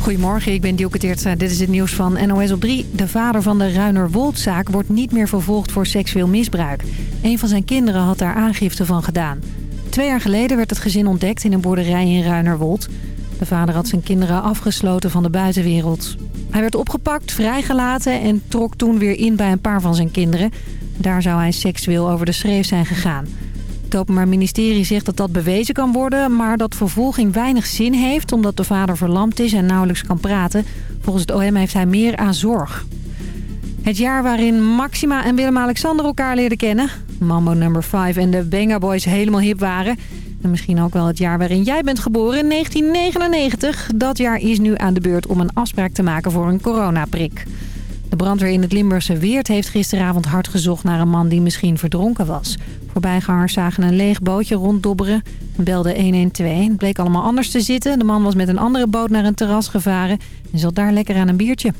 Goedemorgen, ik ben Dielke Teertstra. Dit is het nieuws van NOS op 3. De vader van de Ruinerwoldzaak wordt niet meer vervolgd voor seksueel misbruik. Een van zijn kinderen had daar aangifte van gedaan. Twee jaar geleden werd het gezin ontdekt in een boerderij in Ruinerwold. De vader had zijn kinderen afgesloten van de buitenwereld. Hij werd opgepakt, vrijgelaten en trok toen weer in bij een paar van zijn kinderen. Daar zou hij seksueel over de schreef zijn gegaan. Het Openbaar Ministerie zegt dat dat bewezen kan worden... maar dat vervolging weinig zin heeft omdat de vader verlamd is en nauwelijks kan praten. Volgens het OM heeft hij meer aan zorg. Het jaar waarin Maxima en Willem-Alexander elkaar leerden kennen. Mambo Number 5 en de Benga Boys helemaal hip waren. En misschien ook wel het jaar waarin jij bent geboren, in 1999. Dat jaar is nu aan de beurt om een afspraak te maken voor een coronaprik. De brandweer in het Limburgse Weert heeft gisteravond hard gezocht naar een man die misschien verdronken was. Voorbijgangers zagen een leeg bootje ronddobberen en belden 112. Het bleek allemaal anders te zitten. De man was met een andere boot naar een terras gevaren en zat daar lekker aan een biertje.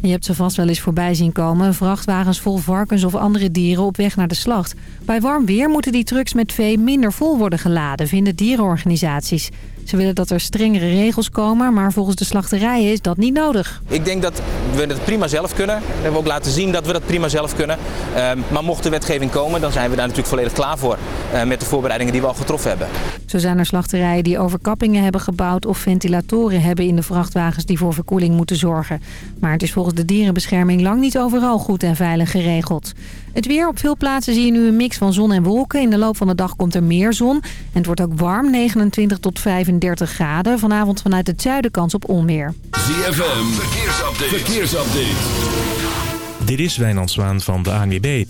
Je hebt ze vast wel eens voorbij zien komen. Vrachtwagens vol varkens of andere dieren op weg naar de slacht. Bij warm weer moeten die trucks met vee minder vol worden geladen, vinden dierenorganisaties. Ze willen dat er strengere regels komen, maar volgens de slachterijen is dat niet nodig. Ik denk dat we het prima zelf kunnen. We hebben ook laten zien dat we dat prima zelf kunnen. Uh, maar mocht de wetgeving komen, dan zijn we daar natuurlijk volledig klaar voor. Uh, met de voorbereidingen die we al getroffen hebben. Zo zijn er slachterijen die overkappingen hebben gebouwd of ventilatoren hebben in de vrachtwagens die voor verkoeling moeten zorgen. Maar het is volgens de dierenbescherming lang niet overal goed en veilig geregeld. Het weer op veel plaatsen zie je nu een mix van zon en wolken. In de loop van de dag komt er meer zon. En het wordt ook warm, 29 tot 35 graden. Vanavond vanuit het zuiden kans op onweer. ZFM, verkeersupdate. verkeersupdate. Dit is Wijnand Zwaan van de ANWB.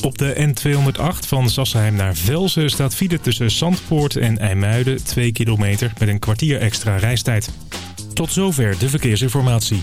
Op de N208 van Sassenheim naar Velzen staat file tussen Zandpoort en IJmuiden 2 kilometer met een kwartier extra reistijd. Tot zover de verkeersinformatie.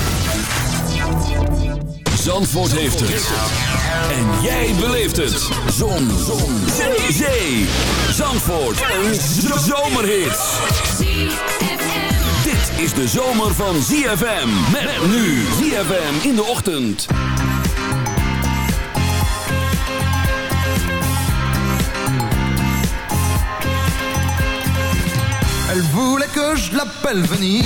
Zandvoort heeft het. En jij beleeft het. Zon. Zon. Zee. Zee. Zandvoort. Een zomerhit. Dit is de zomer van ZFM. Met nu ZFM in de ochtend. Elle voulait que je l'appelle Venise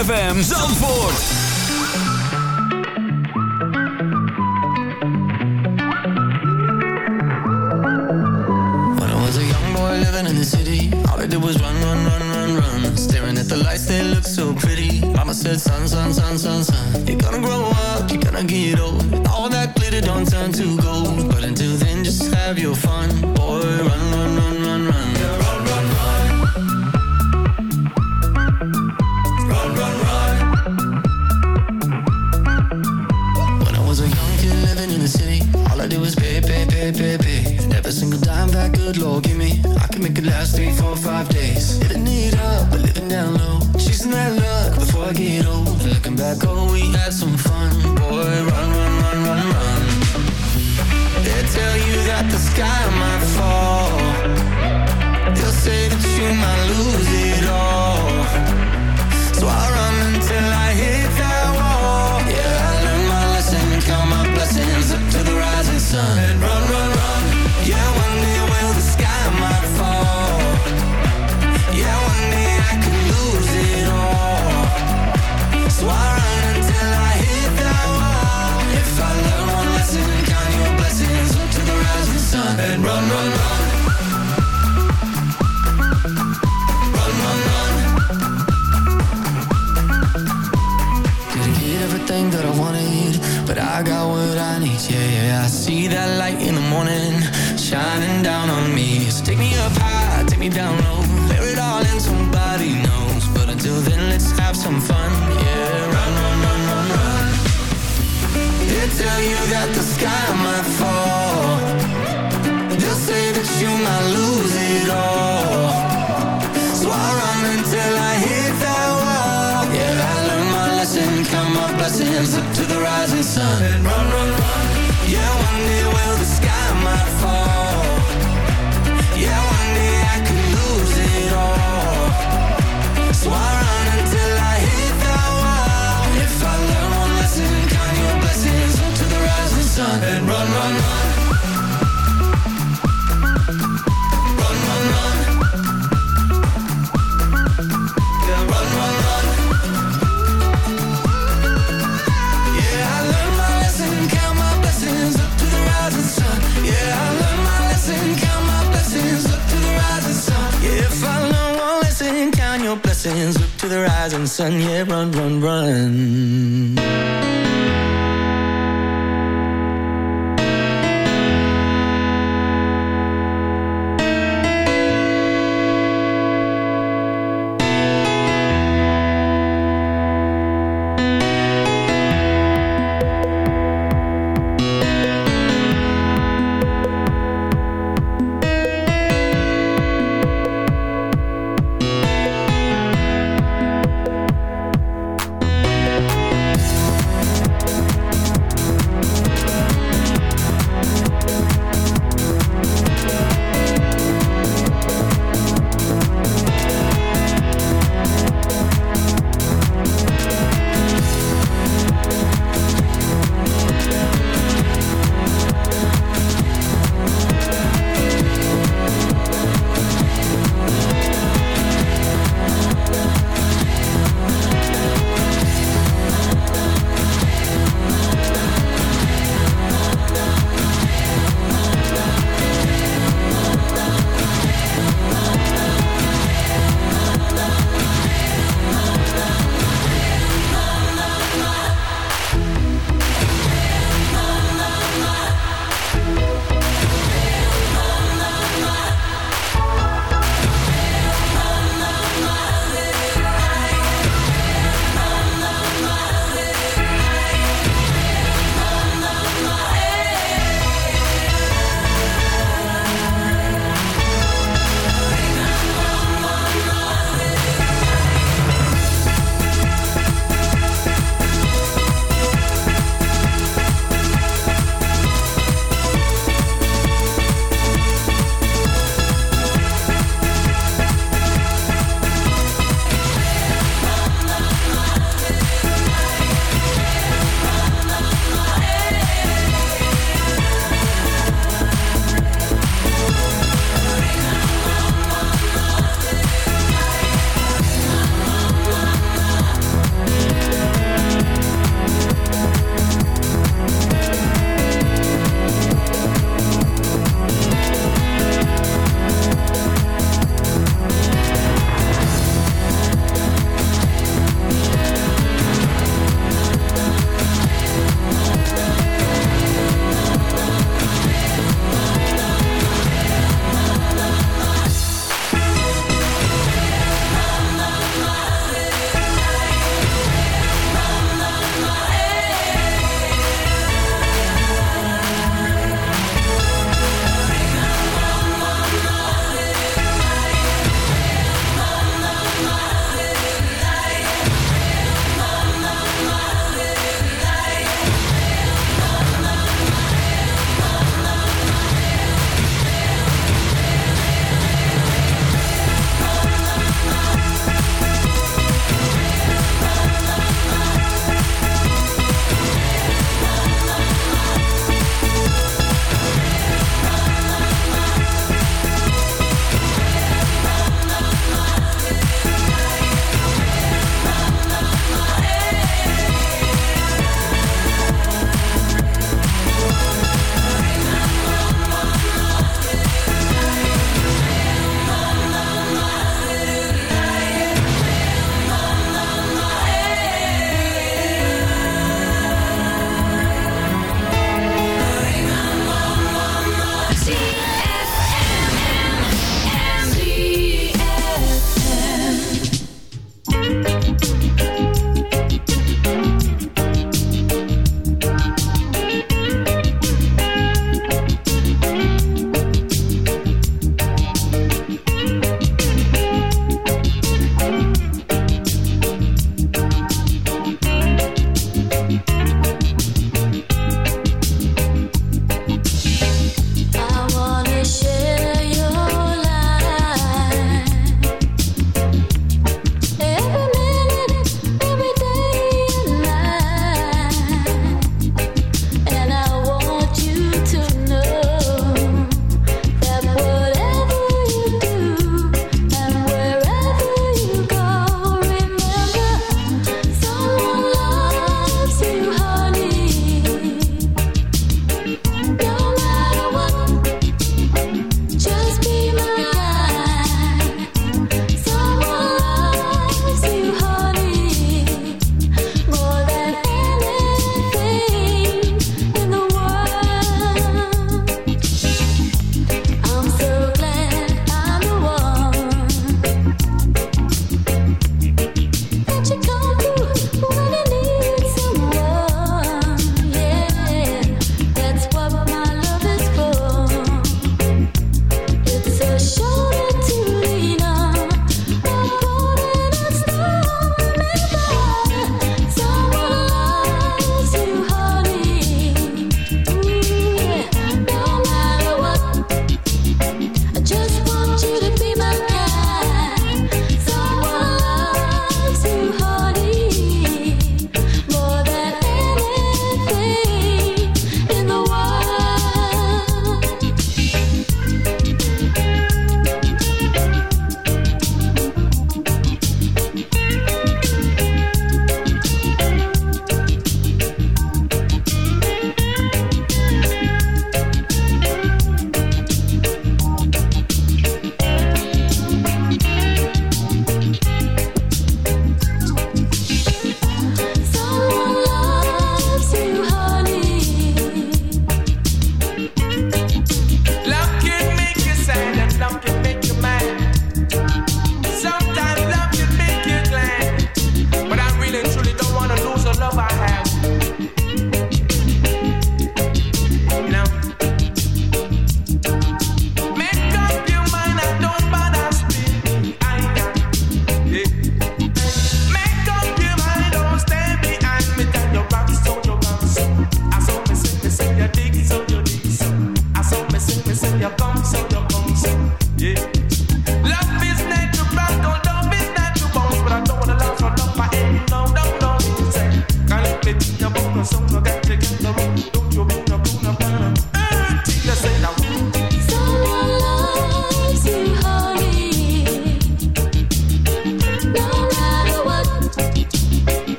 ZFM Zandvoort. And run, run, run. Run, run. Didn't get everything that I wanted, but I got what I need. Yeah, yeah. I see that light in the morning shining down on me. So take me up high, take me down low, it all in somebody knows. But until then, let's have some fun. Yeah, run, run, run, run, run. They tell you that the sun and run. Rising sun. Yeah, run, run, run.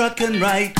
truck and right.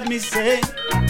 Let me say.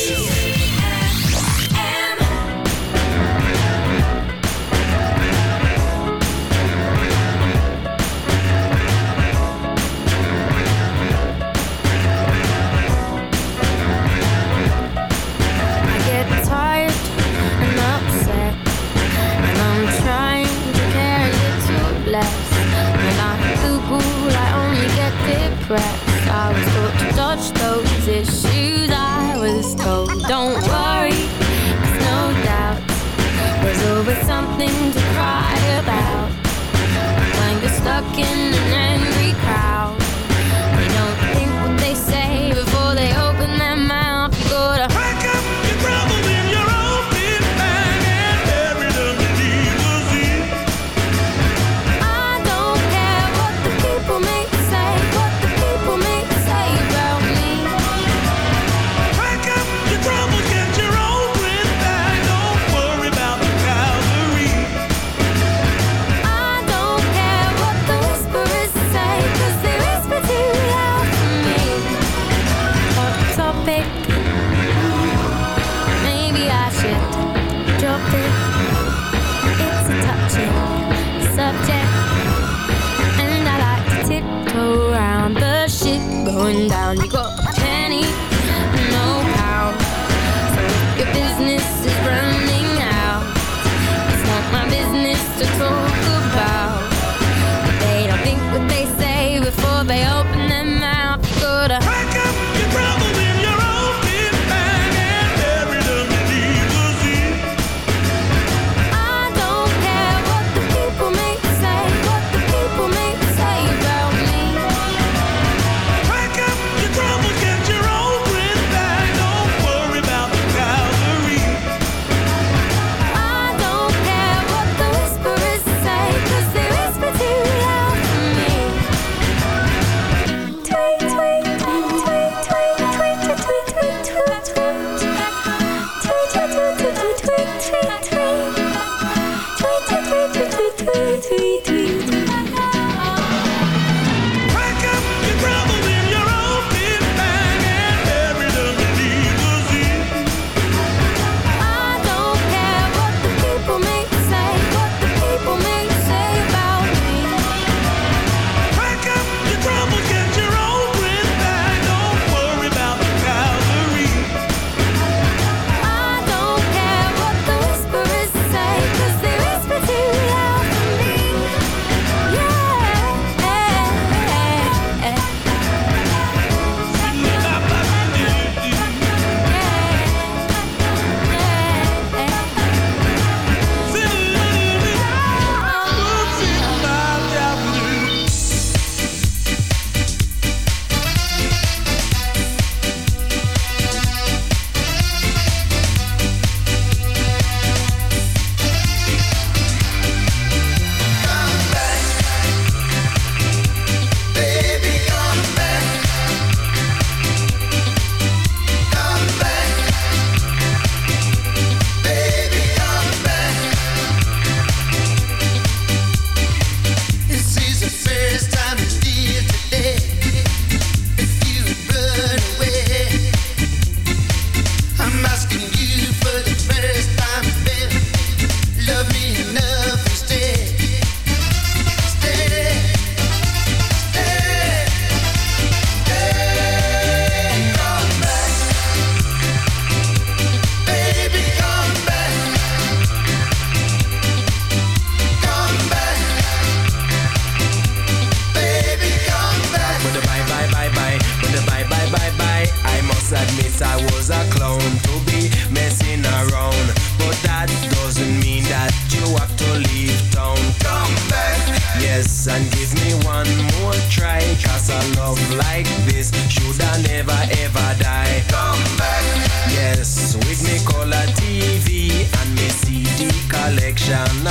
down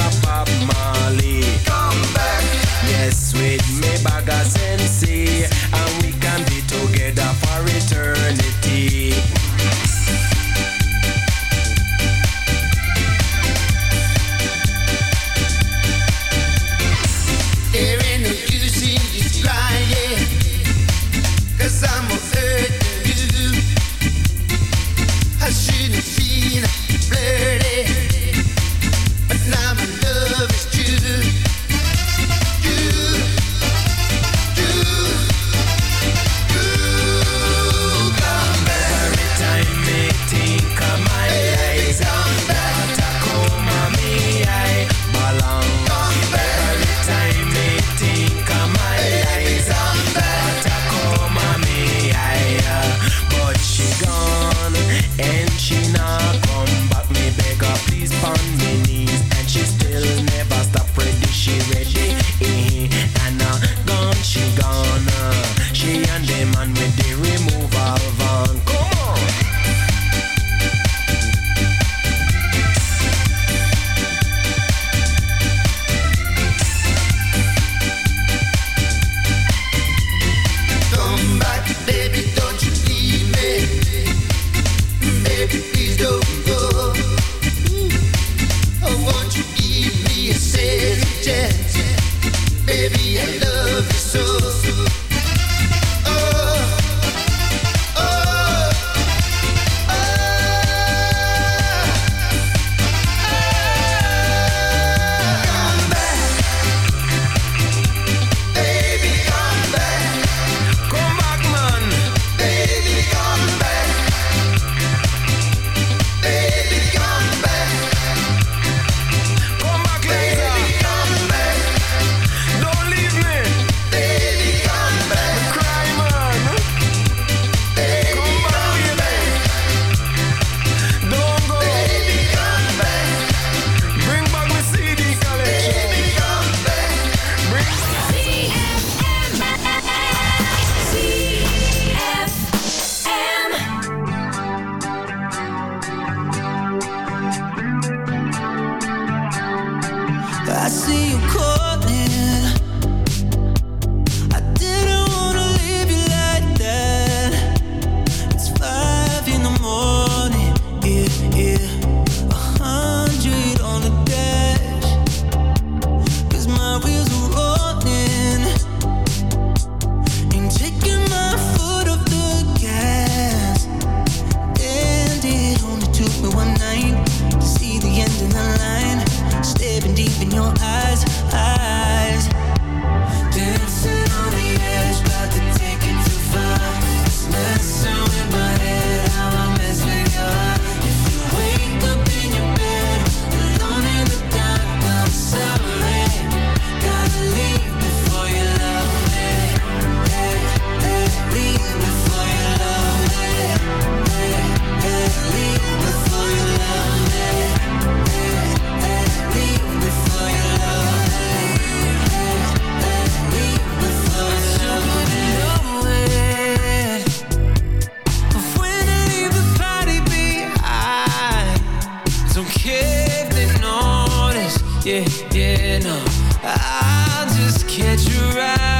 Yeah, yeah, no. I'll just catch you right.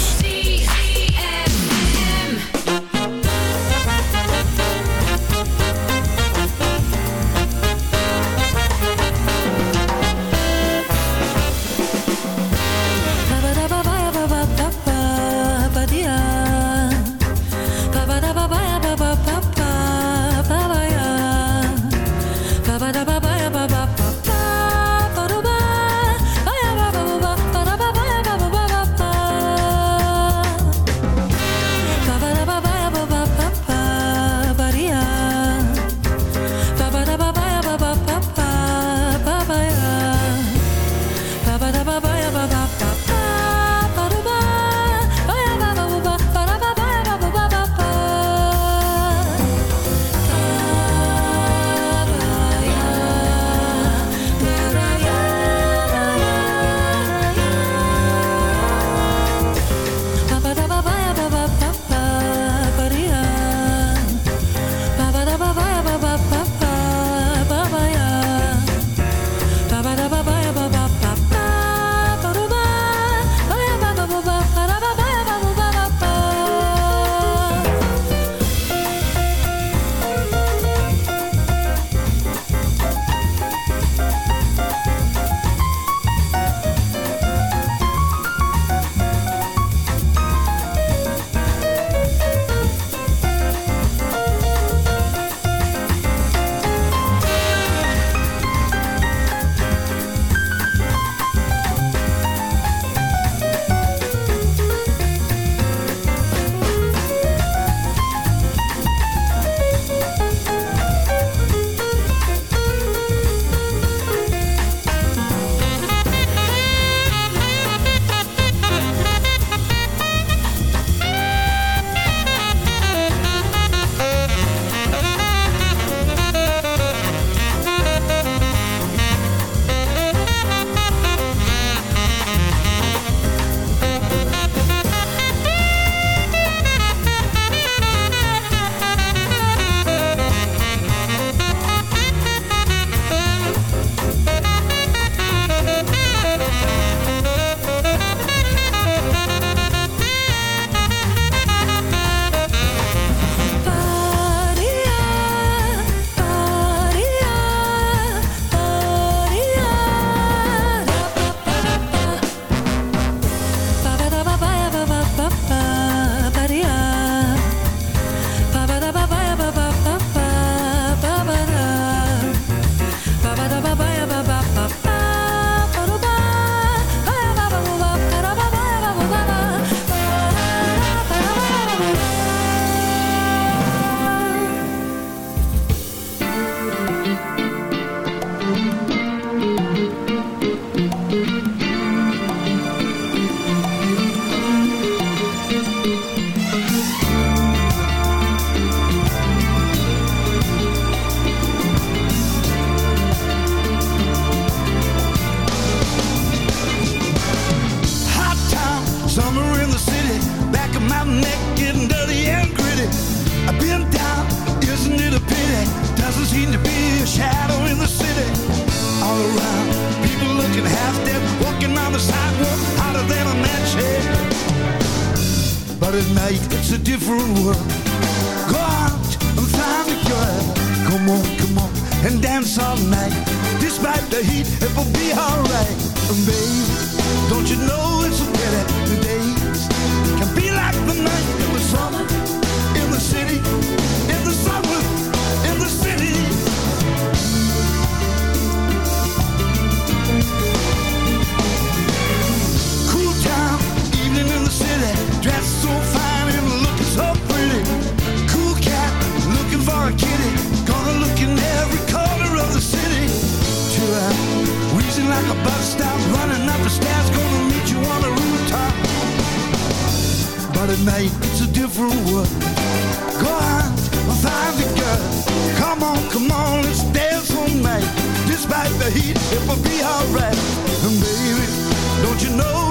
the heat, it will be alright. And baby, don't you know?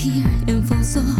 here in falls off.